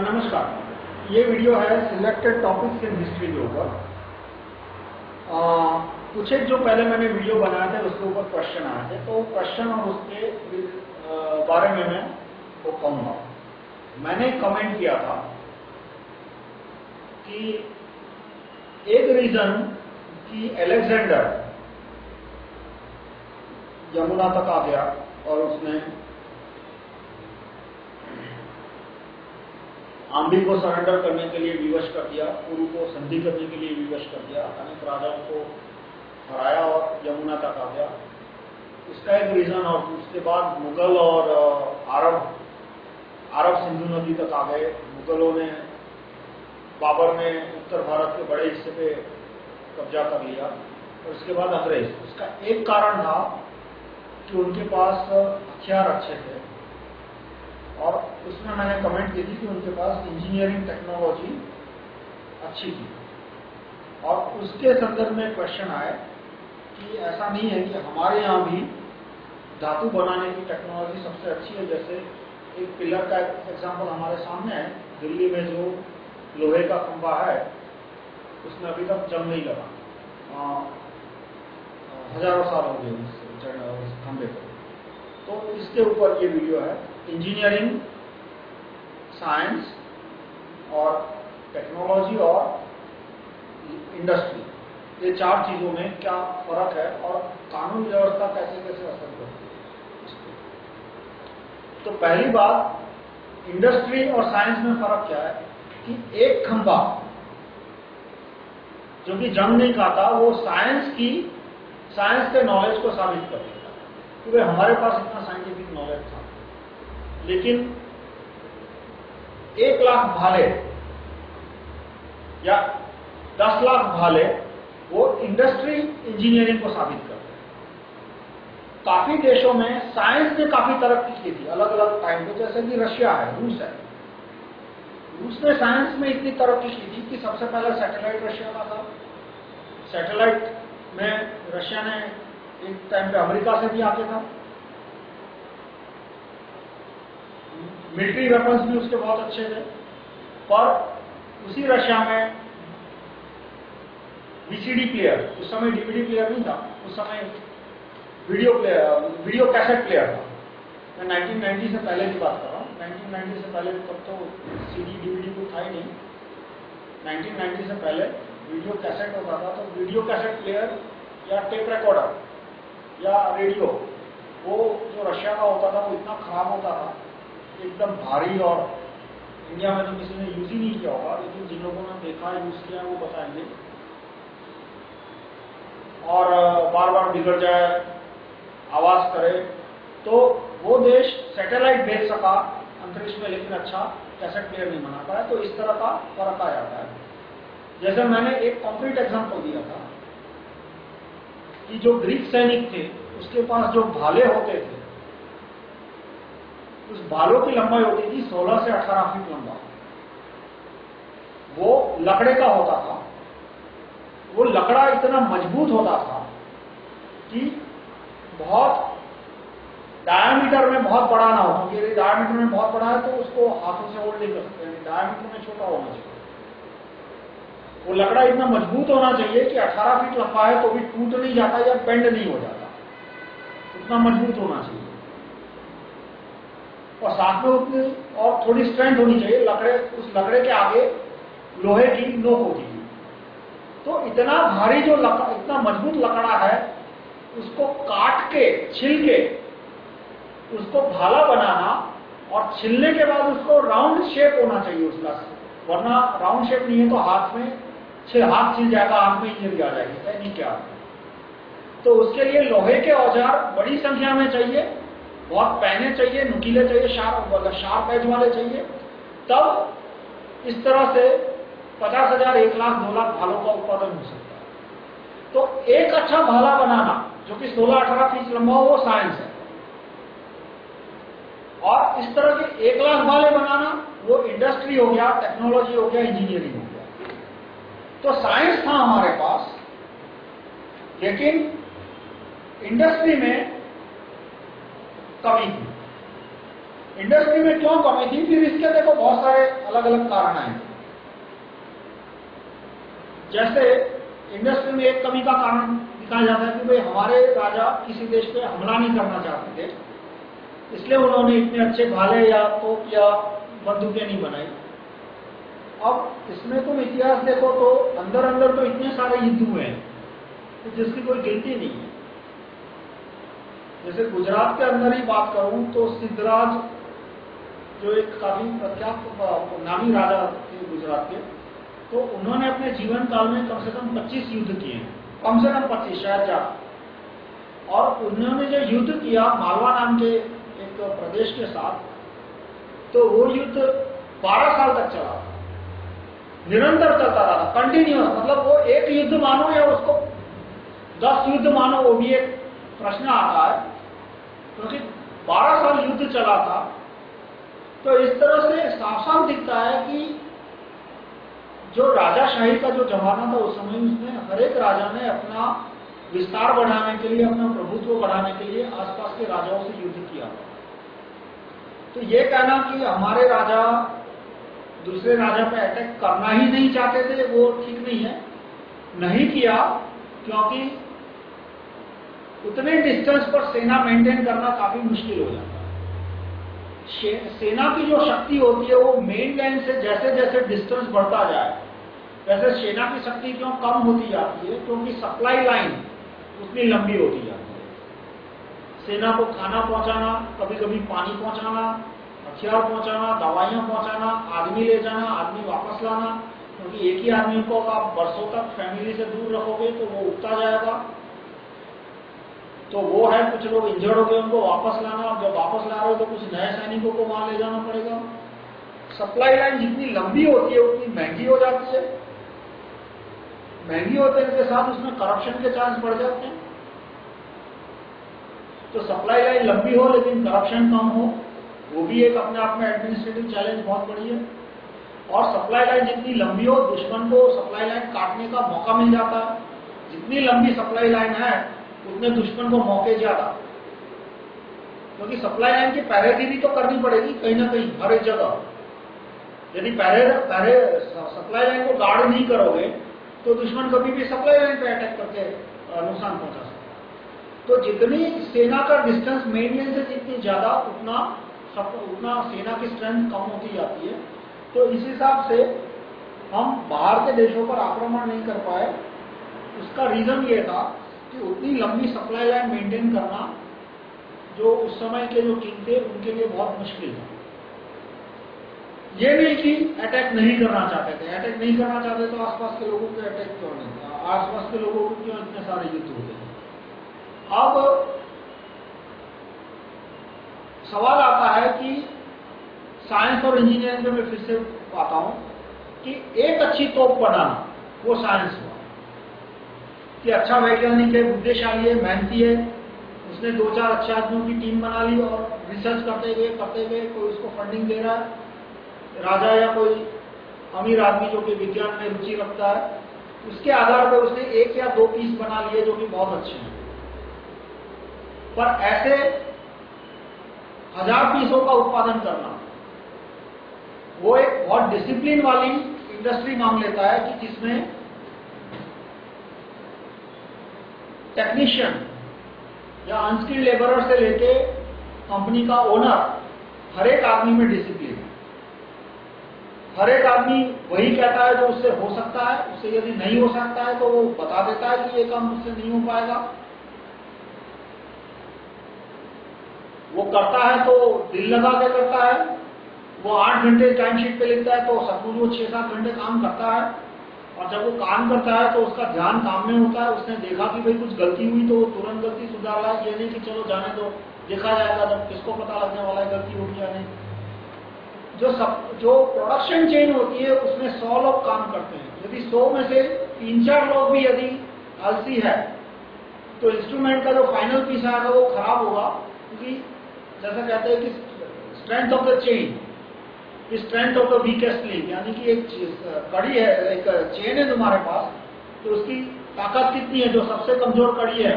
नमस्कार। ये वीडियो है सिलेक्टेड टॉपिक्स इन हिस्ट्री के ऊपर। कुछ एक जो पहले मैंने वीडियो बनाया था, उसके ऊपर क्वेश्चन आए थे तो क्वेश्चन और उसके बारे में मैं वो कहूँगा मैंने कमेंट किया था कि एक रीजन कि एलेक्जेंडर यमुना तक आ गया और उसने आंबी को सरेंडर करने के लिए विवश कर दिया पुरु को संधि करने के लिए विवश कर दिया, अनेक राजाओं को हराया और यमुना तक आ गया। इसका एक रीजन और उसके बाद मुगल और अरब अरब सिंधु नदी तक आ गए। मुगलों ने बाबर ने उत्तर भारत के बड़े हिस्से पे कब्जा कर लिया और उसके बाद अंग्रेज़। इसका एक कारण था कि उनके पास हथियार अच्छे थे। और उसमें मैंने कमेंट की थी कि उनके पास इंजीनियरिंग टेक्नोलॉजी अच्छी थी। और उसके संदर्भ में क्वेश्चन आए कि ऐसा नहीं है कि हमारे यहाँ भी धातु बनाने की टेक्नोलॉजी सबसे अच्छी है। जैसे एक पिलर का एग्जांपल हमारे सामने है। दिल्ली में जो लोहे का खंबा है, उसमें अभी तक जंग नहीं लगा। हज़ारों साल हो गए उस खंबे को। तो इसके ऊपर ये वीडियो है इंजीनियरिंग साइंस और टेक्नोलॉजी और इंडस्ट्री ये चार चीज़ों में क्या फ़र्क है और कानून व्यवस्था कैसे कैसे असर करती है तो पहली बात इंडस्ट्री और साइंस में फ़र्क क्या है कि एक खंबा जो कि जंग नहीं खाता, वो साइंस की साइंस के नॉलेज को साबित कर देता क्योंकि हमारे पास इतना साइंटिफिक नॉलेज था। लेकिन एक लाख भाले या दस लाख भाले वो इंडस्ट्री इंजीनियरिंग को साबित कर रहे हैं। काफ़ी देशों में साइंस ने काफ़ी तरक्की की थी अलग अलग टाइम पे, जैसे कि रशिया है, रूस है। रूस ने साइंस में इतनी तरक्की की थी कि सबसे पहले सैटेलाइट रशिया का था। सैटेलाइट में रशिया ने एक टाइम पे अमेरिका से भी आके था। मिलिट्री वेपन्स भी उसके बहुत अच्छे थे। पर उसी रशिया में वीसीडी प्लेयर उस समय डीवीडी प्लेयर नहीं था, उस समय video player video cassette player था। मैं 1990 से पहले की बात कर रहा हूँ। 1990 से पहले तब तो सीडी डीवीडी को था ही नहीं। 1990 से पहले वीडियो कैसेट होता था तो वीडियो कैसेट प्लेयर या टेप रिकॉर्डर या रेडियो वो जो रशिया का होता था, वो इतना खराब होता था एकदम भारी और इंडिया में तो किसी ने यूज़ ही नहीं किया होगा, लेकिन जिन लोगों ने देखा है यूज़ किया है वो बताएँगे। और बार बार बिगड़ जाए, आवाज़ करे तो वो देश सैटेलाइट भेज सका अंतरिक्ष में, लेकिन अच्छा कैसेट प्लेयर नहीं बना पाया तो इस तरह का फ़र्क आ जाता है। जैसे मैंने एक कॉन्क्रीट एग्ज़ाम्पल दिया था, कि जो ग्रीक सैनिक थे, उसके पास जो भाले होते थे उस बालों की लंबाई होती थी 16 से 18 फीट लंबा। वो लकड़े का होता था। वो लकड़ा इतना मज़बूत होता था कि बहुत डायमीटर में बहुत बड़ा ना हो, क्योंकि यदि डायमीटर में बहुत बड़ा है तो उसको हाथों से होल्ड नहीं कर सकते डायमीटर में छोटा होना चाहिए। वो लकड़ा इतना मज़बूत होना चाहिए कि 18 फीट लंबा है तो भी टूट नहीं जाता या बेंड नहीं हो जाता। उतना मज़बूत होना चाहिए। और साथ में उतनी और थोड़ी स्ट्रेंथ होनी चाहिए। लकड़े, उस लकड़े के आगे लोहे की नोक होती थी तो इतना भारी जो लकड़ा इतना मज़बूत लकड़ा है, उसको काट के, छिल के, उसको भाला बनाना और छिलने के बाद उसको राउंड शेप होना चाहिए उसका। वरना राउंड शेप नहीं है तो हाथ में छिल हाथ छिल जाएगा, हाथ में इंजरी आ जाएगी। नहीं क्या। तो उसके लिए लोहे के औज़ार बड़ी संख्या में चाहिए। बहुत पहने चाहिए, नुकीले चाहिए, शार्प शार्प एज वाले चाहिए, तब इस तरह से पचास हज़ार, एक लाख, दो लाख भालों का उत्पादन हो सकता है। तो एक अच्छा भाला बनाना, जो कि 16-18 फीट लंबा हो, वो साइंस है। और इस तरह के एक लाख भाले बनाना, वो इंडस्ट्री हो गया टेक्नोलॉजी हो गया इंजीनियरिंग हो गया। तो साइंस था हमारे पास, लेकिन इंडस्ट्री में कमी थी। इंडस्ट्री में क्यों कमी थी? फिर इसके देखो बहुत सारे अलग अलग कारण हैं जैसे इंडस्ट्री में एक कमी का कारण दिखाया जाता है कि भाई हमारे राजा किसी देश पे हमला नहीं करना चाहते थे। इसलिए उन्होंने इतने अच्छे भाले या तोप या बंदूकें नहीं बनाई। अब इसमें तुम इतिहास देखो तो अंदर अंदर तो इतने सारे युद्ध हुए हैं तो जिसकी कोई गिनती नहीं है। जैसे गुजरात के अंदर ही बात करूँ तो सिद्धराज, जो एक काफ़ी प्रख्यात नामी राजा थे गुजरात के तो उन्होंने अपने जीवन काल में कम से कम 25 युद्ध किए हैं। कम से कम 25 शायद ज़्यादा। और उन्होंने जो युद्ध किया मालवा नाम के एक प्रदेश के साथ तो वो युद्ध 12 साल तक चला। निरंतर चलता रहा कंटिन्यूस मतलब वो एक युद्ध मानो या उसको 10 युद्ध मानो, वो भी एक प्रश्न आता है। क्योंकि 12 साल युद्ध चला था तो इस तरह से साफ़ साफ़ दिखता है कि जो राजाशाही का जो जमाना था, उस समय उसमें हर एक राजा ने अपना विस्तार बढ़ाने के लिए, अपना प्रभुत्व बढ़ाने के लिए आसपास के राजाओं से युद्ध किया। तो ये कहना कि हमारे राजा दूसरे राजा पे अटैक करना ही नहीं चाहते थे, वो ठीक नहीं है। नहीं किया, क्योंकि उतने डिस्टेंस पर सेना मेंटेन करना काफ़ी मुश्किल हो जाता है। सेना की जो शक्ति होती है, वो मेन लाइन से जैसे जैसे डिस्टेंस बढ़ता जाए, वैसे सेना की शक्ति क्यों कम होती जाती है? क्योंकि सप्लाई लाइन उतनी लंबी होती जाती है। सेना को खाना पहुंचाना कभी कभी पानी पहुंचाना, हथियार पहुंचाना, दवाइयाँ पहुंचाना, आदमी ले जाना, आदमी वापस लाना, क्योंकि एक ही आदमी को आप बरसों तक फैमिली से दूर रखोगे तो वो उगता जाएगा। तो वो है, कुछ लोग इंजर्ड हो गए, उनको वापस लाना, और जब वापस ला रहे हो तो कुछ नए सैनिकों को वहाँ ले जाना पड़ेगा। सप्लाई लाइन जितनी लंबी होती है, उतनी महँगी हो जाती है। महँगी होते के साथ उसमें करप्शन के चांस बढ़ जाते हैं। तो सप्लाई लाइन लंबी हो, लेकिन करप्शन कम हो, वो भी एक अपने आप में एडमिनिस्ट्रेटिव चैलेंज बहुत बड़ी है। और सप्लाई लाइन जितनी लंबी हो, दुश्मन को सप्लाई लाइन काटने का मौका मिल जाता है। जितनी लंबी सप्लाई लाइन है उतने दुश्मन को मौके ज़्यादा क्योंकि सप्लाई लाइन की पहरेगिरी तो करनी पड़ेगी कहीं ना कहीं, हर एक जगह। यदि सप्लाई लाइन को गार्ड नहीं करोगे तो दुश्मन कभी भी सप्लाई लाइन पे अटैक करके नुकसान पहुँचा सकता तो जितनी सेना का डिस्टेंस मेन लाइन से जितनी ज़्यादा उतना उतना सेना की स्ट्रेंथ कम होती जाती है। तो इस हिसाब से हम बाहर के देशों पर आक्रमण नहीं कर पाए। उसका रीजन ये था कि उतनी लंबी सप्लाई लाइन मेंटेन करना जो उस समय के जो किंग थे, उनके लिए बहुत मुश्किल था। ये नहीं कि अटैक नहीं करना चाहते थे। अटैक नहीं करना चाहते तो आसपास के लोगों के अटैक क्यों नहीं था? आसपास के लोगों को क्यों इतने सारे युद्ध होते हैं अब सवाल आता है कि साइंस और इंजीनियरिंग में मैं फिर से आता हूँ कि एक अच्छी तोप बनाना, वो साइंस हुआ। कि अच्छा वैज्ञानिक है, बुद्धिशाली है, मेहनती है। उसने दो चार अच्छे आदमियों की टीम बना ली और रिसर्च करते हुए करते हुए कोई उसको फंडिंग दे रहा है। राजा या कोई अमीर आदमी जो कि विज्ञान में रुचि रखता है, उसके आधार पर उसने एक या दो पीस बना लिए जो कि बहुत अच्छे हैं। पर ऐसे हज़ार पीसों का उत्पादन करना, वो एक बहुत डिसिप्लिन वाली इंडस्ट्री मांग लेता है कि जिसमें टेक्नीशियन या अनस्किल्ड लेबरर से लेके कंपनी का ओनर हर एक आदमी में डिसिप्लिन हर एक आदमी वही कहता है जो उससे हो सकता है, उससे यदि नहीं हो सकता है तो वो बता देता है कि ये काम मुझसे नहीं हो पाएगा। वो करता है तो दिल लगा के करता है, वो आठ घंटे टाइम शीट पे लिखता है तो सचमुच वो छह सात घंटे काम करता है। और जब वो काम करता है तो उसका ध्यान काम में होता है। उसने देखा कि भाई कुछ गलती हुई तो तुरंत गलती सुधार रहा है। ये नहीं कि चलो जाने दो, देखा जाएगा जब किसको पता लगने वाला है गलती होगी या नहीं। जो सब, जो प्रोडक्शन चेन होती है, उसमें सौ लोग काम करते हैं। यदि सौ में से तीन चार लोग भी यदि आलसी है तो इंस्ट्रूमेंट का जो फाइनल पीस आएगा वो खराब होगा, क्योंकि जैसा कहते हैं कि strength of the chain strength of the weakest link यानी कि एक कड़ी है एक चेन है तुम्हारे पास तो उसकी ताकत कितनी है जो सबसे कमज़ोर कड़ी है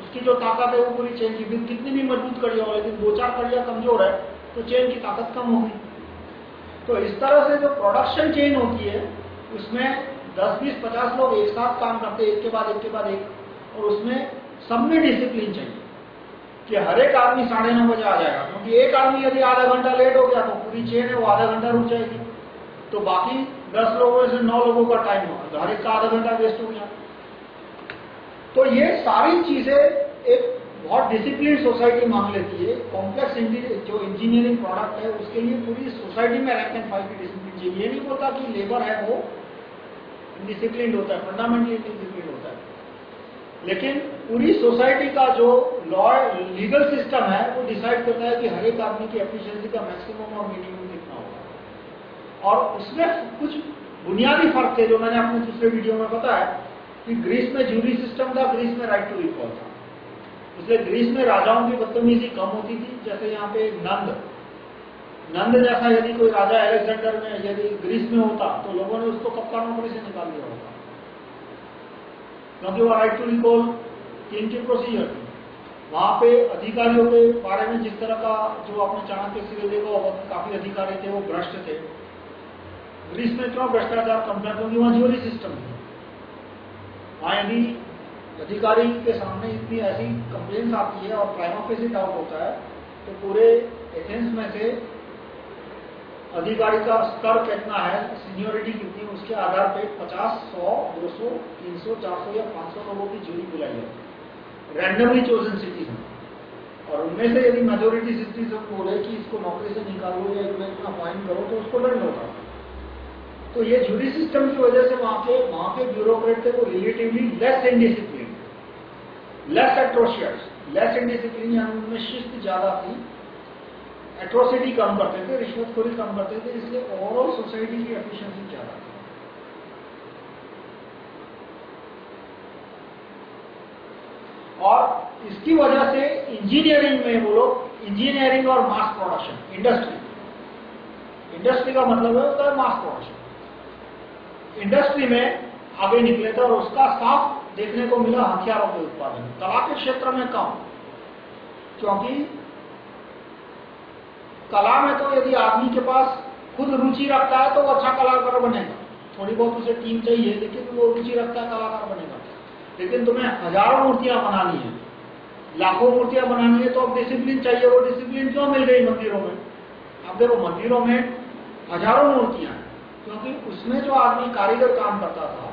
उसकी जो ताकत है वो पूरी चेन की कितनी भी मज़बूत कड़ी हो लेकिन दो चार कड़ियाँ कमज़ोर है तो चेन की ताकत कम होगी। तो इस तरह से जो प्रोडक्शन चेन होती है उसमें 10, 20, 50 लोग एक साथ काम करते हैं एक के बाद एक के बाद एक और उसमें सब में डिसिप्लिन चाहिए। कि हर एक आदमी साढ़े नौ बजे आ जाएगा, क्योंकि एक आदमी यदि आधा घंटा लेट हो गया तो पूरी चेन है, वो आधा घंटा रुक जाएगी। तो बाकी दस लोगों से नौ लोगों का टाइम होगा तो हर एक का आधा घंटा वेस्ट हो गया। तो ये सारी चीज़ें एक बहुत डिसिप्लिन सोसाइटी मांग लेती है। कॉम्प्लेक्स जो इंजीनियरिंग प्रोडक्ट है, उसके लिए पूरी सोसाइटी में रैंक एंड फ़ाइल की डिसिप्लिन चाहिए ये नहीं बोलता कि लेबर है वो डिसिप्लिन होता है फंडामेंटली डिसिप्लिन होता है। लेकिन पूरी सोसाइटी का जो लॉ लीगल सिस्टम है, वो डिसाइड करता है कि हर एक आदमी की एफिशिएंसी का मैक्सिमम और मिनिमम कितना होगा। और उसमें कुछ बुनियादी फ़र्क थे जो मैंने अपने दूसरे वीडियो में बताया, कि ग्रीस में जूरी सिस्टम था ग्रीस में राइट टू रिकॉल था। इसलिए ग्रीस में राजाओं की बदतमीजी कम होती थी, जैसे यहाँ पे नंद। नंद जैसा यदि कोई राजा एलेक्जेंडर में यदि ग्रीस में होता तो लोगों ने उसको कप्तान नौकरी से निकाल दिया क्योंकि वो राइट टू रिकॉल की प्रोसीजर वहाँ पे अधिकारियों के बारे में जिस तरह का जो आपने चाणक्य सीरियल देखा होगा काफ़ी अधिकारी थे, वो भ्रष्ट थे। ग्रीस में क्यों भ्रष्टाचार कम था क्योंकि वहाँ ज्यूरी सिस्टम थी वहाँ यदि अधिकारी के सामने इतनी ऐसी कंप्लेन आती है और प्राइम ऑफ़िस डाउट होता है तो पूरे एथेंस में से अधिकारी का स्तर कितना है सीनियोरिटी कितनी है उसके आधार पे 50, 100, 200, 300, 400 या 500 लोगों की जूरी बुलाई जाती है। रैंडमली चोजन सिटीजन और उनमें से यदि मेजोरिटी सिटीजन बोले कि इसको नौकरी से निकालो या इतना इतना फाइन करो तो उसको दंड होगा तो ये जूरी सिस्टम की वजह से वहाँ के वहाँ के ब्यूरोक्रेट थे वो relatively less indiscipline less atrocious less indiscipline यानी उनमें शिस्त ज़्यादा थी। एट्रोसिटी कम करते थे, रिश्वतखोरी कम करते थे, इसलिए ओवरऑल सोसाइटी की एफिशिएंसी ज़्यादा थी। और इसकी वजह से इंजीनियरिंग में वो लोग इंजीनियरिंग और मास प्रोडक्शन इंडस्ट्री इंडस्ट्री का मतलब है है मास प्रोडक्शन इंडस्ट्री में आगे निकले थे और उसका साफ़ देखने को मिला हथियारों के उत्पादन। कला के क्षेत्र में कम, क्योंकि कला में तो यदि आदमी के पास खुद रुचि रखता है तो वो अच्छा कलाकार बनेगा। थोड़ी बहुत उसे टीम चाहिए, लेकिन वो रुचि रखता है, कलाकार बनेगा। लेकिन तुम्हें हज़ारों मूर्तियाँ बनानी है। लाखों मूर्तियाँ बनानी है तो अब डिसिप्लिन चाहिए वो डिसिप्लिन क्यों मिल गई मंदिरों में? अब देखो, मंदिरों में हज़ारों मूर्तियाँ क्योंकि उसमें जो आदमी कारीगर काम करता था,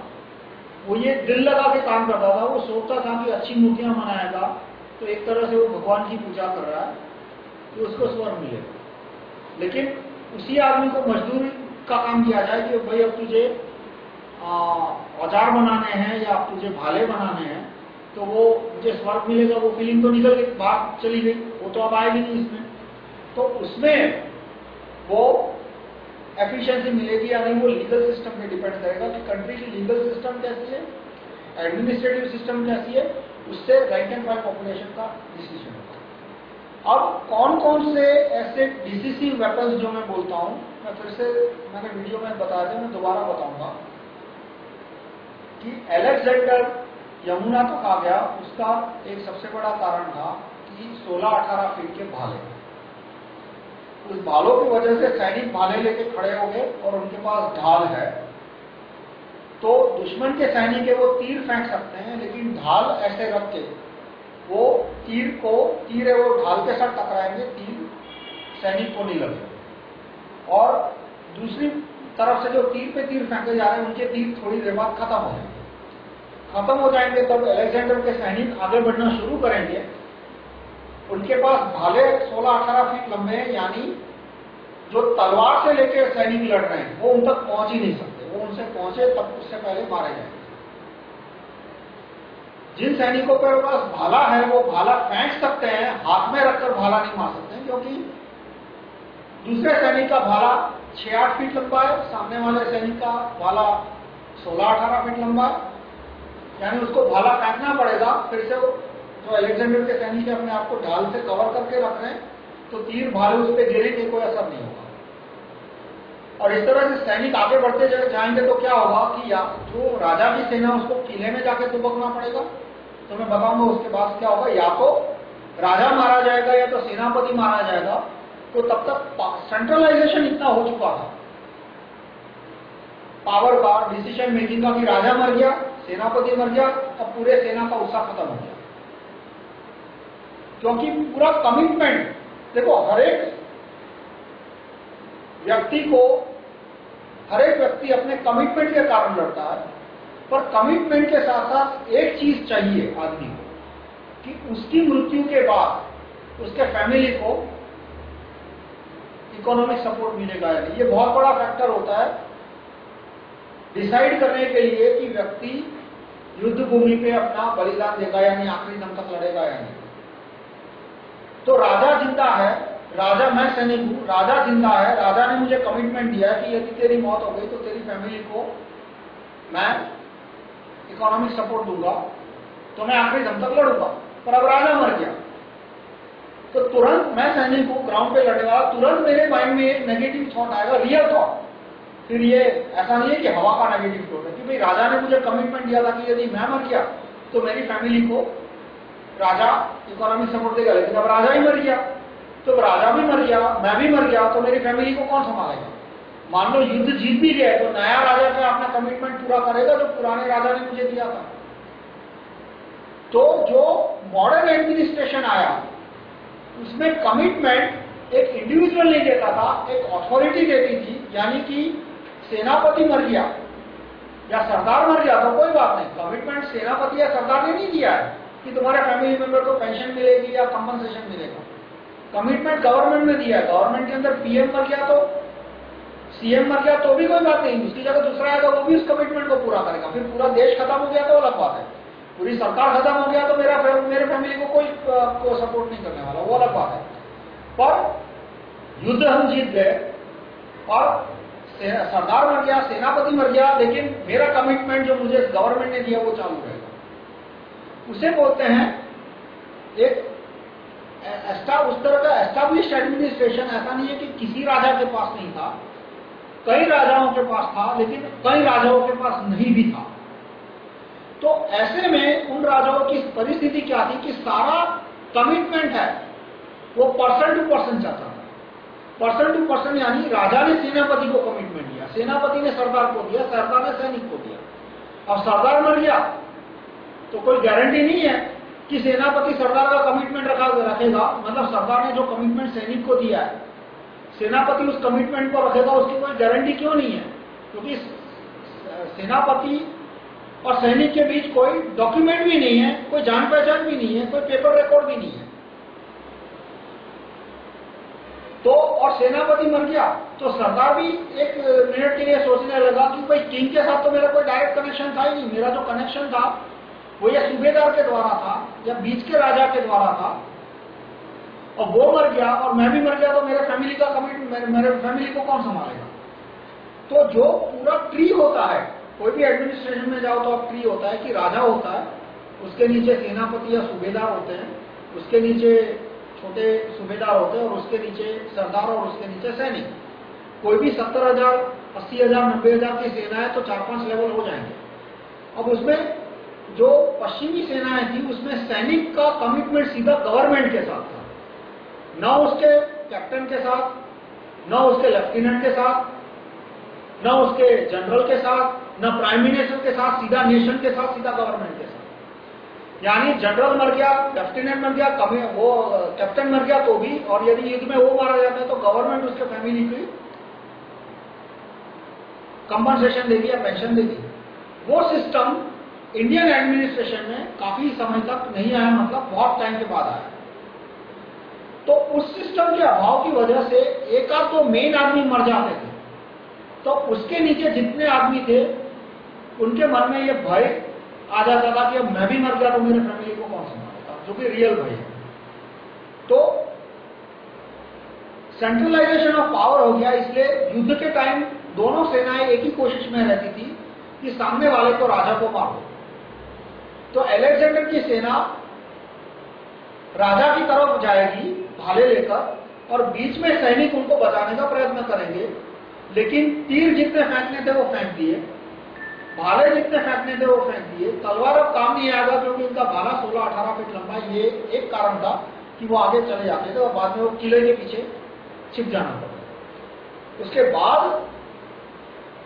वो ये दिल लगा के काम करता था, वो सोचता था कि अच्छी मूर्तियाँ बनाएगा तो एक तरह से वो भगवान की पूजा कर रहा है तो उसको स्वर मिलेगा लेकिन उसी आदमी को मजदूरी का काम किया जाए कि भाई अब तुझे औज़ार बनाने हैं या अब तुझे भाले बनाने हैं तो वो मुझे स्वर्ग मिलेगा, वो फीलिंग तो निकल गई बात चली गई, वो तो अब आएगी नहीं इसमें। तो उसमें वो एफिशिएंसी मिलेगी या नहीं, वो लीगल सिस्टम पे डिपेंड करेगा कि कंट्री की लीगल सिस्टम कैसी है एडमिनिस्ट्रेटिव सिस्टम कैसी है, उससे राइट एंड फ़ाइल पॉपुलेशन का डिसीज़न अब कौन कौन से ऐसे डिसीसिव वेपन्स जो मैं बोलता हूँ, मैं फिर से, मैंने वीडियो में बताया था मैं दोबारा बताऊँगा कि एलेक्जेंडर यमुना तक आ गया, उसका एक सबसे बड़ा कारण था कि 16-18 फीट के भाले। उस भालों की वजह से सैनिक भाले लेके खड़े हो गए और उनके पास ढाल है। तो दुश्मन के सैनिक है वो तीर फेंक सकते हैं, लेकिन ढाल ऐसे रख के वो तीर को, तीर है वो ढाल के साथ टकराएँगे, तीर सैनिक को नहीं लगे और दूसरी तरफ़ से जो तीर पे तीर फेंके जा रहे हैं, उनके तीर थोड़ी देर बाद खत्म हो जाएँगे। खत्म हो जाएँगे तब अलेक्जेंडर के सैनिक आगे बढ़ना शुरू करेंगे। उनके पास भाले 16-18 फीट लंबे हैं, यानी जो तलवार से लेकर सैनिक लड़ रहे हैं, वो उन तक पहुँच ही नहीं सकते। वो उनसे पहुँचे, तब उससे पहले मारे जाएँगे। जिन सैनिकों के पास भाला है, वो भाला फेंक सकते हैं, हाथ में रखकर भाला नहीं मार सकते क्योंकि दूसरे सैनिक का भाला छह आठ फीट लंबा है, सामने वाले सैनिक का भाला सोलह अठारह फीट लंबा है। यानी उसको भाला फेंकना पड़ेगा, फिर से जो अलेक्जेंडर के सैनिक अपने आप को ढाल से कवर करके रख रहे हैं तो तीर भाले उस पर गिरेंगे, कोई असर नहीं होगा। और इस तरह से सैनिक आगे बढ़ते जाएँगे तो क्या होगा कि या जो राजा की सेना उसको किले में जाके दुबकना पड़ेगा तो मैं बताऊँगा उसके बाद क्या होगा, या तो राजा मारा जाएगा, या तो सेनापति मारा जाएगा तो तब तक सेंट्रलाइजेशन इतना हो चुका था। पावर का डिसीज़न मेकिंग का कि राजा मर गया, सेनापति मर गया, अब पूरे सेना का उत्साह खत्म हो गया। क्योंकि पूरा कमिटमेंट देखो, हर एक व्यक्ति को, हर एक व्यक्ति अपने कमिटमेंट के कारण लड़ता है। पर कमिटमेंट के साथ साथ एक चीज़ चाहिए आदमी को, कि उसकी मृत्यु के बाद उसके फैमिली को इकोनॉमिक सपोर्ट मिलेगा या नहीं। ये बहुत बड़ा फैक्टर होता है डिसाइड करने के लिए कि व्यक्ति युद्ध भूमि पे अपना बलिदान देगा या नहीं, आखिरी दम तक लड़ेगा या नहीं। तो राजा ज़िंदा है, राजा मैं सैनिक हूँ, राजा ज़िंदा है, राजा ने मुझे कमिटमेंट दिया है कि यदि तेरी मौत हो गई तो तेरी फैमिली को मैं इकोनॉमिक सपोर्ट दूँगा तो मैं आखिरी दम तक लड़ूँगा। पर अब राजा मर गया। तो तुरंत मैं सैनिक हूँ ग्राउंड पे लड़ने वाला। तुरंत मेरे माइंड में नेगेटिव थॉट आएगा रियल थॉट फिर ये, ऐसा नहीं है कि हवा का नेगेटिव थॉट है कि भाई राजा ने मुझे कमिटमेंट दिया था कि यदि मैं मर गया तो मेरी फैमिली को राजा इकोनॉमिक सपोर्ट देगा। लेकिन अब राजा ही मर गया। तो राजा भी मर गया, मैं भी मर गया तो मेरी फैमिली को कौन संभालेगा? मान लो युद्ध जीत भी गया तो नया राजा का अपना कमिटमेंट पूरा करेगा जो पुराने राजा ने मुझे दिया था। तो जो मॉडर्न एडमिनिस्ट्रेशन आया, उसमें कमिटमेंट एक इंडिविजुअल नहीं देता था, एक अथॉरिटी देती थी, यानी कि सेनापति मर गया या सरदार मर गया तो कोई बात नहीं। कमिटमेंट सेनापति या सरदार ने नहीं दिया है कि तुम्हारे फैमिली मेंबर को पेंशन मिलेगी या कंपनसेशन मिलेगा। कमिटमेंट गवर्नमेंट ने दिया है। गवर्नमेंट के अंदर पीएम मर गया तो सीएम मर गया तो भी कोई बात नहीं। उसकी जगह दूसरा आएगा वो भी उस कमिटमेंट को पूरा करेगा। फिर पूरा देश खत्म हो गया तो अलग बात है। पूरी सरकार खत्म हो गया तो मेरा मेरे फैमिली को कोई को सपोर्ट नहीं करने वाला। वो अलग बात है। पर युद्ध हम जीत गए। और सरदार मर गया, सेनापति मर गया, लेकिन मेरा कमिटमेंट जो मुझे गवर्नमेंट ने दिया वो चालू रहेगा उसे बोलते हैं एक उस तरह का एस्टाब्लिश एडमिनिस्ट्रेशन ऐसा नहीं है कि किसी राजा के पास नहीं था। कई राजाओं के पास था, लेकिन कई राजाओं के पास नहीं भी था। तो ऐसे में उन राजाओं की परिस्थिति क्या थी कि सारा कमिटमेंट है, वो पर्सन टू पर्सन चाहता था। पर्सन टू पर्सन यानी राजा ने सेनापति को कमिटमेंट दिया, सेनापति ने सरदार को दिया, सरदार ने सैनिक को दिया। अब सरदार मर गया तो कोई गारंटी नहीं है कि सेनापति सरदार का कमिटमेंट रखा, रखेगा। मतलब सरदार ने जो कमिटमेंट सैनिक को दिया है सेनापति उस कमिटमेंट को रखेगा, उसकी कोई गारंटी क्यों नहीं है? क्योंकि सेनापति और सैनिक के बीच कोई डॉक्यूमेंट भी नहीं है, कोई जान पहचान भी नहीं है, कोई पेपर रिकॉर्ड भी नहीं है। तो और सेनापति मर गया तो सरदार भी एक मिनट के लिए सोचने लगा कि भाई किंग के साथ तो मेरा कोई डायरेक्ट कनेक्शन था ही नहीं, मेरा जो कनेक्शन था, वो या सूबेदार के द्वारा था, या बीच के राजा के द्वारा था और वो मर गया और मैं भी मर गया तो मेरे फैमिली का कमिट मेरे, मेरे फैमिली को कौन संभालेगा? तो जो पूरा ट्री होता है कोई भी एडमिनिस्ट्रेशन में जाओ तो अब ट्री होता है कि राजा होता है उसके नीचे सेनापति या सूबेदार होते हैं उसके नीचे छोटे सूबेदार होते हैं और उसके नीचे सरदार और उसके नीचे सैनिक। कोई भी सत्तर हज़ार अस्सी हज़ार नब्बे हज़ार की सेना है तो चार पाँच लेवल हो जाएँगे। अब उसमें जो पश्चिमी सेनाएँ थी उसमें सैनिक का कमिटमेंट सीधा गवर्नमेंट के साथ था। न उसके कैप्टन के साथ, न उसके लेफ्टिनेंट के साथ, न उसके जनरल के साथ, न प्राइम मिनिस्टर के साथ, सीधा नेशन के साथ, सीधा गवर्नमेंट के साथ। यानी जनरल मर गया लेफ्टिनेंट मर गया कभी वो कैप्टन मर गया तो भी, और यदि युद्ध में वो मारा जाता है तो गवर्नमेंट उसके फैमिली की कंपनसेशन देगी या पेंशन देगी। वो सिस्टम इंडियन एडमिनिस्ट्रेशन में काफ़ी समय तक नहीं आया मतलब बहुत टाइम के बाद आया। तो उस सिस्टम के अभाव की वजह से एक आध तो मेन आदमी मर जाते थे। तो उसके नीचे जितने आदमी थे, उनके मन में ये भय आ जाता था कि मैं भी मर गया तो मेरे फैमिली को कौन संभालेगा, जो कि रियल भय है। तो सेंट्रलाइजेशन ऑफ़ पावर हो गया, इसलिए युद्ध के टाइम दोनों सेनाएँ एक ही कोशिश में रहती थी कि सामने वाले को राजा को मारो। तो अलेक्जेंडर की सेना राजा की तरफ़ जाएगी भाले लेकर और बीच में सैनिक उनको बचाने का प्रयत्न करेंगे। लेकिन तीर जितने फेंकने थे वो फेंक दिए। भाले जितने फेंकने थे वो फेंक दिए। तलवार अब काम नहीं आएगा क्योंकि उनका भाला 16-18 फीट लंबा ये एक कारण था कि वो आगे चले जाते थे और बाद में वो किले के पीछे छिप जाना पड़ता उसके बाद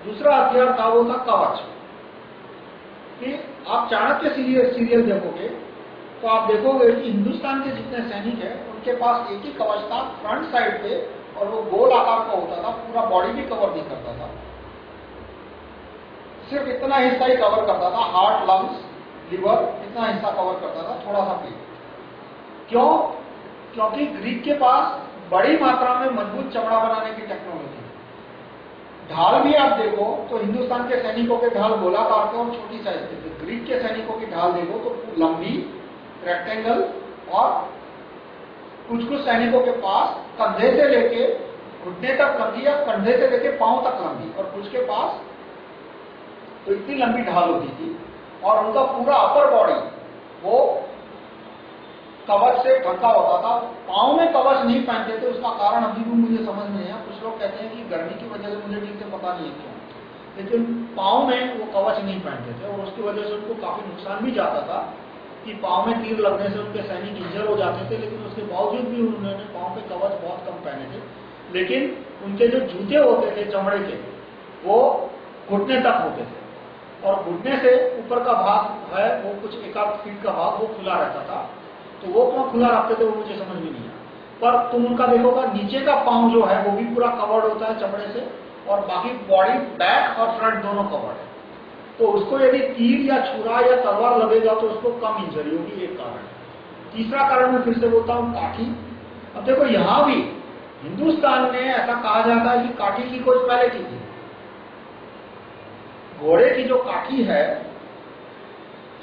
दूसरा हथियार था वो था कवच। कि आप चाणक्य सीरियल सीरियल देखोगे तो आप देखोगे कि हिंदुस्तान के जितने सैनिक हैं उनके पास एक ही कवच था फ्रंट साइड पे और वो गोल आकार का होता था, पूरा बॉडी भी कवर नहीं करता था। सिर्फ़ इतना हिस्सा ही कवर करता था हार्ट लंग्स लिवर इतना हिस्सा कवर करता था थोड़ा सा पेट क्यों? क्योंकि ग्रीक के पास बड़ी मात्रा में मज़बूत चमड़ा बनाने की टेक्नोलॉजी ढाल भी आप देखो तो हिंदुस्तान के सैनिकों के ढाल गोलाकार के और छोटी साइज़ के ग्रीक के सैनिकों की ढाल देखो तो लंबी रेक्टेंगल और कुछ कुछ सैनिकों के पास कंधे से लेके घुटने तक लंबी या कंधे से लेके पाँव तक लंबी। और कुछ के पास तो इतनी लंबी ढाल होती थी। और उनका पूरा अपर बॉडी वो कवच से ढका होता था। पाँव में कवच नहीं पहनते थे, उसका कारण अभी भी मुझे समझ में है कुछ लोग कहते हैं कि गर्मी की वजह से मुझे ठीक से पता नहीं है क्यों। लेकिन पाँव में वो कवच नहीं पहनते थे और उसकी वजह से उनको काफ़ी नुकसान भी जाता था। कि पाँव में तीर लगने से उनके सैनिक इंजर हो जाते थे, लेकिन उसके बावजूद भी उन्होंने पाँव पे कवच बहुत कम पहने थे। लेकिन उनके जो जूते होते थे चमड़े के, वो घुटने तक होते थे। और घुटने से ऊपर का भाग है, वो कुछ एक आध फीट का भाग, वो खुला रहता था। तो वो क्यों खुला रखते थे, वो मुझे समझ में नहीं आया। पर तुम उनका देखोगा नीचे का पाँव जो है, वो भी पूरा कवर्ड होता है चमड़े से, और बाकी बॉडी बैक और फ्रंट दोनों कवर्ड है। तो उसको यदि तीर या छुरा या तलवार लगेगा तो उसको कम इंजरी होगी, एक कारण। तीसरा कारण मैं फिर से बोलता हूँ, काठी। अब देखो, यहाँ भी हिंदुस्तान में ऐसा कहा जाता है कि काठी की खोज पहले की थी घोड़े की जो काठी है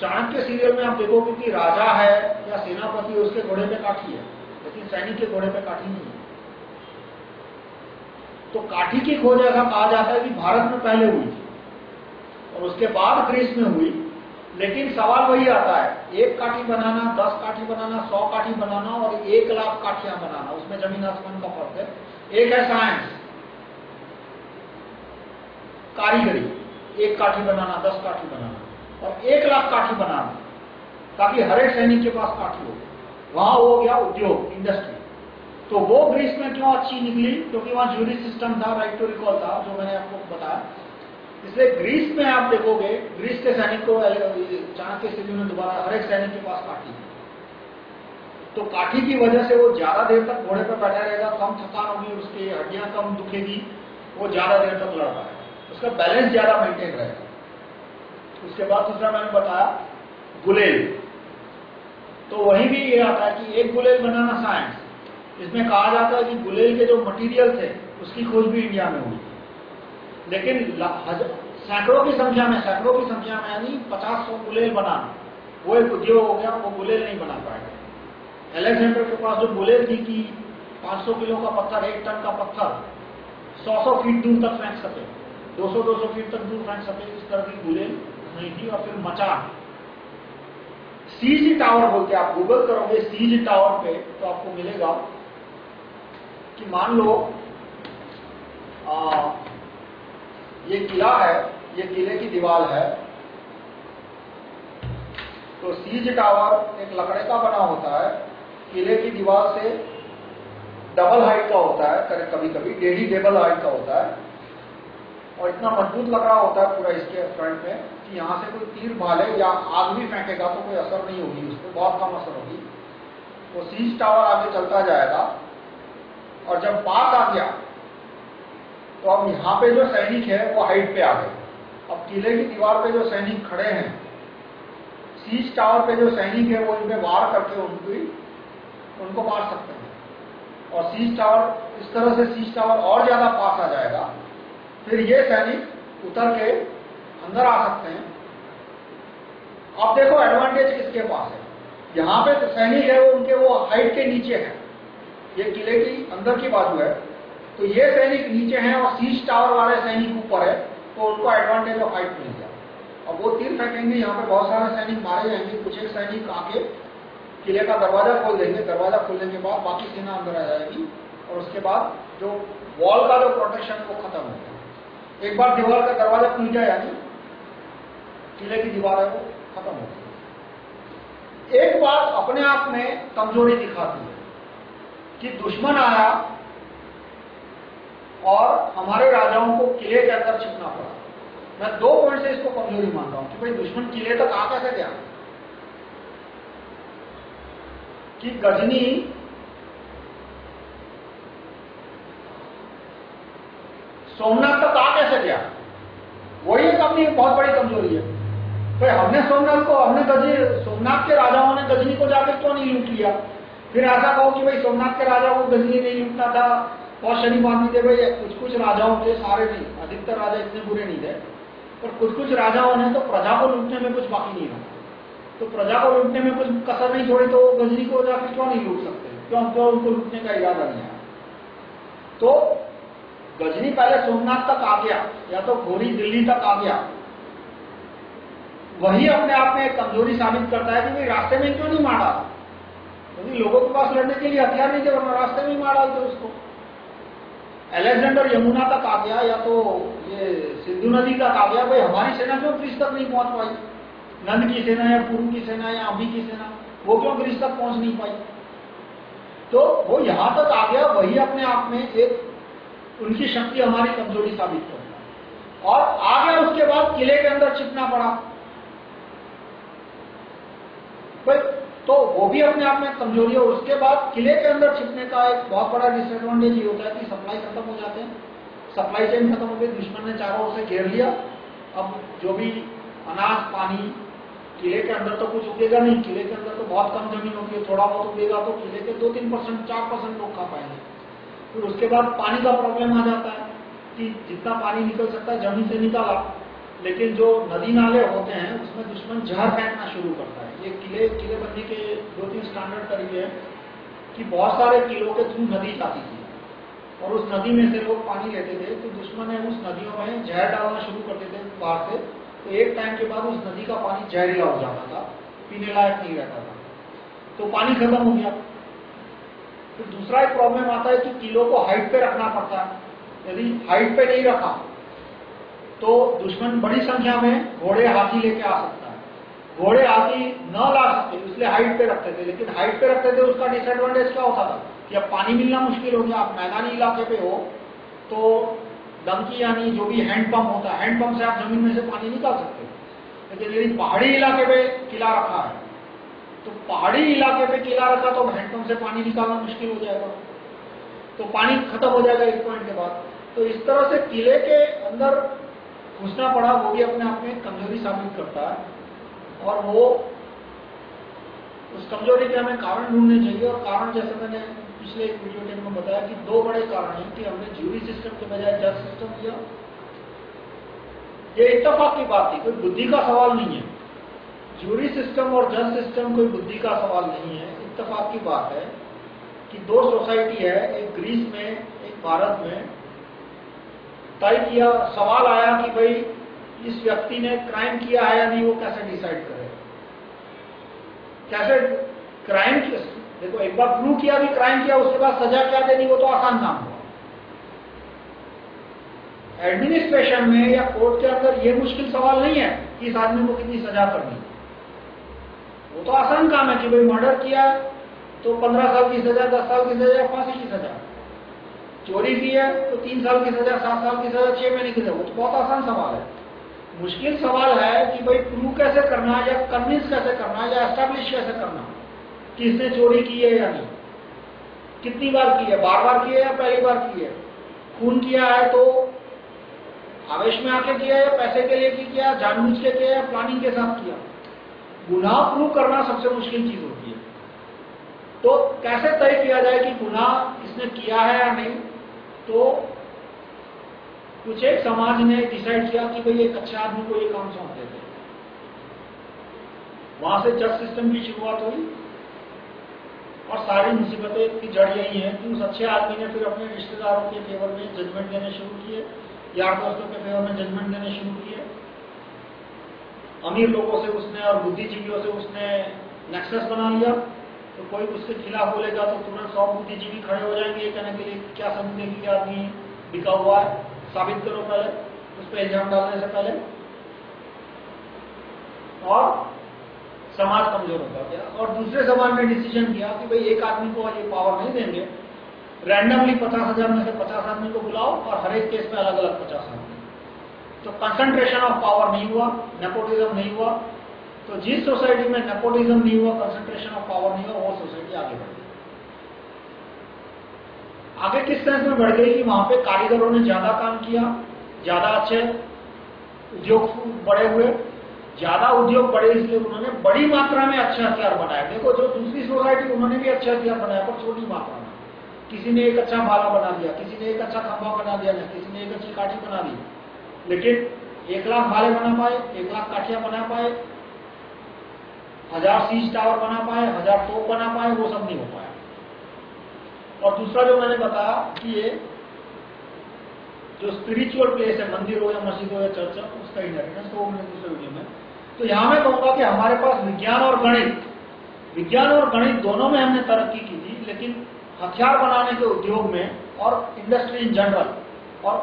चाणक्य सीरियल में आप देखोगे कि राजा है या सेनापति उसके घोड़े पे काठी है, लेकिन सैनिक के घोड़े पे काठी नहीं है। तो काठी की खोज ऐसा कहा जाता है कि भारत में पहले हुई थी। और उसके बाद ग्रीस में हुई। लेकिन सवाल वही आता है, एक काठी बनाना, दस काठी बनाना, सौ काठी बनाना और एक लाख काठियाँ बनाना, उसमें ज़मीन आसमान का फ़र्क है। एक है साइंस कारीगरी, एक काठी बनाना, दस काठी बनाना और एक लाख काठी बनाना, ताकि हर एक सैनिक के पास काठी हो। वहाँ हो गया उद्योग इंडस्ट्री तो वो ग्रीस में क्यों अच्छी निकली? क्योंकि वहाँ जूरी सिस्टम था राइट टू रिकॉल था, जो मैंने आपको बताया। इसलिए ग्रीस में आप देखोगे, ग्रीस के सैनिक को चाणक्य स्थिति में दोबारा हर एक सैनिक के पास काठी तो काठी की वजह से वो ज़्यादा देर तक घोड़े पर बैठा रहेगा, कम थकान होगी, उसकी हड्डियाँ कम दुखेगी, वो ज़्यादा देर तक लड़ पाएगा उसका बैलेंस ज़्यादा मेंटेन रहेगा। उसके बाद दूसरा मैंने बताया, गुलेल। तो वही भी ये आता है कि एक गुलेल बनाना साइंस इसमें कहा जाता है कि गुलेल के जो मटेरियल थे, उसकी खोज भी इंडिया में हुई। लेकिन सैकड़ों की संख्या में, सैकड़ों की संख्या में यानी पचास सौ गुलेल बनाना वो एक उद्योग हो गया, वो गुलेल नहीं बना पाएगा। एलेक्जेंडर के पास जो गुलेल थी कि 500 किलो का पत्थर, एक टन का पत्थर 100-100 फीट दूर तक फेंक सके। 200-200 फीट तक दूर फेंक सके, इस तरह की गुलेल नहीं थी और फिर मचान सीज टावर बोलते आप, गूगल करोगे सीज टावर पे तो आपको मिलेगा कि मान लो ये किला है, ये किले की दीवार है। तो सीज टावर एक लकड़े का बना होता है। किले की दीवार से डबल हाइट का होता है, कभी कभी डेढ़ी डबल हाइट का होता है। और इतना मज़बूत लकड़ा होता है पूरा इसके फ्रंट में कि यहाँ से कोई तीर भाले या आग भी फेंकेगा तो कोई असर नहीं होगी उस पर बहुत कम असर होगी। वो तो सीज टावर आगे चलता जाएगा। और जब पास आ गया तो अब यहाँ पे जो सैनिक है, वो हाइट पे आ गए। अब किले की दीवार पे जो सैनिक खड़े हैं सीज टावर पे जो सैनिक है, वो इनपे वार करके उनको उनको मार सकते हैं। और सीज टावर इस तरह से सीज टावर और ज़्यादा पास आ जाएगा, फिर ये सैनिक उतर के अंदर आ सकते हैं। अब देखो एडवांटेज किसके पास है। यहाँ पे तो सैनिक है, वो उनके, वो हाइट के नीचे है। ये किले की अंदर की बाजू है। तो ये सैनिक नीचे हैं और सीज टावर वाले सैनिक ऊपर है तो उनको एडवांटेज ऑफ़ हाइट मिल गया। और वो तीर फेंकेंगे यहाँ पे बहुत सारे सैनिक मारे जाएँगे, कुछ एक सैनिक आके किले का दरवाज़ा खोल देंगे। दरवाज़ा खोलने के बाद बाकी सेना अंदर आ जाएगी और उसके बाद जो वॉल का जो प्रोटेक्शन है वो खत्म हो गया। एक बार दीवार का दरवाज़ा खुल गया यानी किले की दीवार है वो खत्म हो गई। एक बात अपने आप में कमज़ोरी दिखाती है कि दुश्मन आया और हमारे राजाओं को किले के अंदर छिपना पड़ा। मैं दो पॉइंट से इसको कमज़ोरी मानता हूँ कि भाई दुश्मन किले तक आ कैसे गया कि गजनी सोमनाथ तक आ कैसे गया वही एक अपनी बहुत बड़ी कमज़ोरी है। तो हमने सोमनाथ को, हमने गजनी सोमनाथ के राजाओं ने गजनी को जाकर क्यों नहीं लूट लिया? फिर ऐसा कहो कि भाई सोमनाथ के राजा को गजनी नहीं लूटना था बहुत शरीफ आदमी थे भाई, कुछ कुछ राजाओं थे सारे नहीं, अधिकतर राजा इतने बुरे नहीं थे। और कुछ कुछ राजाओं ने तो प्रजा को लूटने में कुछ बाकी नहीं रहा। तो प्रजा को लूटने में कुछ कसर नहीं छोड़ी तो गजनी को जाकर क्यों नहीं लूट सकते? क्यों क्यों उनको लूटने का इरादा नहीं आया तो गजनी पहले सोमनाथ तक आ गया, या तो घोरी दिल्ली तक आ गया। वही अपने आप में कमज़ोरी साबित करता है कि भाई, रास्ते में क्यों नहीं मारा क्योंकि लोगों के पास लड़ने के लिए हथियार नहीं थे, वरना रास्ते में ही मार डालते उसको। अलेक्जेंडर यमुना तक आ गया या तो ये सिंधु नदी तक आ गया, भाई हमारी सेना क्यों ग्रीस तक नहीं पहुँच पाई? नंद की सेना या पूर्व की सेना या अभी की सेना, वो क्यों ग्रीस तक पहुँच नहीं पाई? तो वो यहाँ तक आ गया, वही अपने आप में एक, उनकी शक्ति हमारी कमज़ोरी साबित हो और आ गया उसके बाद किले के अंदर छिपना पड़ा। तो वो भी अपने आप में कमज़ोरी है उसके बाद किले के अंदर छिपने का एक बहुत बड़ा डिसएडवांटेज ये होता है कि सप्लाई खत्म हो जाते हैं। सप्लाई चेन खत्म हो गई, दुश्मन ने चारों ओर से घेर लिया। अब जो भी अनाज, पानी किले के अंदर तो कुछ उगेगा नहीं। किले के अंदर तो बहुत कम ज़मीन होगी थोड़ा बहुत उगेगा तो किले के दो तीन परसेंट, चार परसेंट लोग खा पाएँगे। फिर उसके बाद पानी का प्रॉब्लम आ जाता है कि जितना पानी निकल सकता है, ज़मीन से निकाला। लेकिन जो नदी नाले होते हैं, उसमें दुश्मन जहर फेंकना शुरू करता है। ये किले किले बंदी के दो तीन स्टैंडर्ड तरीके हैं कि बहुत सारे किलों के थ्रू नदी जाती थी। और उस नदी में से लोग पानी लेते थे तो दुश्मन है उस नदियों में जहर डालना शुरू करते थे बाहर से। तो एक टाइम के बाद उस नदी का पानी जहरीला हो जाता था, पीने लायक नहीं रहता था। तो पानी खत्म हो गया। फिर दूसरा एक प्रॉब्लम आता है कि किलो को हाइट पे रखना पड़ता है। यदि हाइट पे नहीं रखा तो दुश्मन बड़ी संख्या में घोड़े हाथी लेके आ सकता है। घोड़े हाथी न ला सकते, इसलिए हाइट पे रखते थे। लेकिन हाइट पे रखते थे, उसका डिसएडवांटेज क्या होता था? कि अब पानी मिलना मुश्किल हो गया। आप मैदानी इलाके पे हो तो दमकी यानी जो भी हैंडपंप होता है हैंडपंप से आप ज़मीन में से पानी निकाल सकते हो। लेकिन यदि पहाड़ी इलाके पे किला रखा है तो पहाड़ी इलाके पे किला रखा तो हैंडपंप से पानी निकालना मुश्किल हो जाएगा। तो पानी खत्म हो जाएगा एक पॉइंट के बाद। तो इस तरह से किले के अंदर घुसना पड़ा, वो भी अपने आप में कमज़ोरी साबित करता है। और वो उस कमज़ोरी के हमें कारण ढूँढने चाहिए। और कारण जैसे मैंने पिछले एक वीडियो टेप में बताया कि दो बड़े कारण हैं कि हमने ज्यूरी सिस्टम के बजाय जज सिस्टम किया। ये इतफाक की बात थी, कोई बुद्धि का सवाल नहीं है। ज्यूरी सिस्टम और जज सिस्टम कोई बुद्धि का सवाल नहीं है। इतफाक की बात है कि दो सोसाइटी है, एक ग्रीस में, एक भारत में। तय किया, सवाल आया कि भाई इस व्यक्ति ने क्राइम किया है या नहीं, वो कैसे डिसाइड करे? कैसे क्राइम देखो, एक बार प्रूव किया भी क्राइम किया, उसके बाद सजा क्या देनी, वो तो आसान काम हुआ। एडमिनिस्ट्रेशन में या कोर्ट के अंदर ये मुश्किल सवाल नहीं है कि इस आदमी को कितनी सजा करनी वो तो आसान काम है कि भाई मर्डर किया तो पंद्रह साल की सजा, दस साल की सजा फांसी की सजा। चोरी की है तो तीन साल की सजा, सात साल की सजा, छह महीने की सजा। वो तो बहुत आसान सवाल है। मुश्किल सवाल है कि भाई प्रूव कैसे करना या कन्विंस कैसे करना या एस्टेब्लिश कैसे करना किसने चोरी की है या नहीं? कितनी बार की है? बार बार की है या पहली बार की है? खून किया है तो आवेश में आके किया या पैसे के लिए किया, जानबूझ के किया या प्लानिंग के साथ किया? गुनाह प्रूव करना सबसे मुश्किल चीज़ होती है। तो कैसे तय किया जाए कि गुनाह इसने किया है या नहीं? तो कुछ एक समाज ने डिसाइड किया कि भाई एक अच्छे आदमी को ये काम सौंप देते वहाँ से जज सिस्टम की शुरुआत हुई, और सारी मुसीबतें की जड़ यही है कि उस अच्छे आदमी ने फिर अपने रिश्तेदारों के फेवर में जजमेंट देने शुरू किए यार दोस्तों के फेवर में जजमेंट देने शुरू किए। अमीर लोगों से उसने और बुद्धिजीवियों से उसने नेक्सस बना लिया। तो कोई उसके खिलाफ बोलेगा तो तुरंत सौ बुद्धिजीवी खड़े हो जाएँगे कहने के लिए क्या समझने की आदमी बिका हुआ है? साबित करो पहले, उस पर इल्ज़ाम डालने से पहले। और समाज कमज़ोर होता गया। और दूसरे समाज ने डिसीज़न किया कि भाई एक आदमी को ये पावर नहीं देंगे। रैंडमली पचास हज़ार में से पचास आदमी को बुलाओ और हर एक केस में अलग अलग पचास आदमी। तो कंसंट्रेशन ऑफ़ पावर नहीं हुआ नेपोटिज्म नहीं हुआ। तो जिस सोसाइटी में नेपोटिज्म नहीं हुआ कंसंट्रेशन ऑफ़ पावर नहीं हुआ, वो सोसाइटी आगे बढ़ गई आगे किस तरह में बढ़ गई कि वहाँ पे कारीगरों ने ज़्यादा काम किया, ज़्यादा अच्छे उद्योग बड़े हुए? ज़्यादा उद्योग बड़े इसलिए उन्होंने बड़ी मात्रा में अच्छे हथियार बनाए। देखो, जो दूसरी सोसाइटी उन्होंने भी अच्छे हथियार बनाए, पर छोटी मात्रा में। किसी ने एक अच्छा भाला बना दिया, किसी ने एक अच्छा खंभा बना दिया किसी ने एक अच्छी काठी बना दी। लेकिन एक लाख भाले बना पाए, एक लाख काठियाँ बना पाए, हज़ार सीज टावर बना पाए, हज़ार तोप बना पाए, वो सब नहीं हो पाया और दूसरा जो मैंने बताया कि ये जो स्पिरिचुअल प्लेस है, मंदिर हो या मस्जिद हो या चर्च हो, उसका इनहेरिटेंस तो मैंने दूसरे वीडियो में। तो यहाँ मैं कहूँगा कि हमारे पास विज्ञान और गणित, विज्ञान और गणित दोनों में हमने तरक्की की थी, लेकिन हथियार बनाने के उद्योग में और इंडस्ट्री इन जनरल और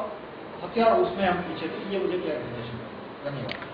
हथियार उसमें हम पीछे थे, ये मुझे क्लैरिफिकेशन धन्यवाद।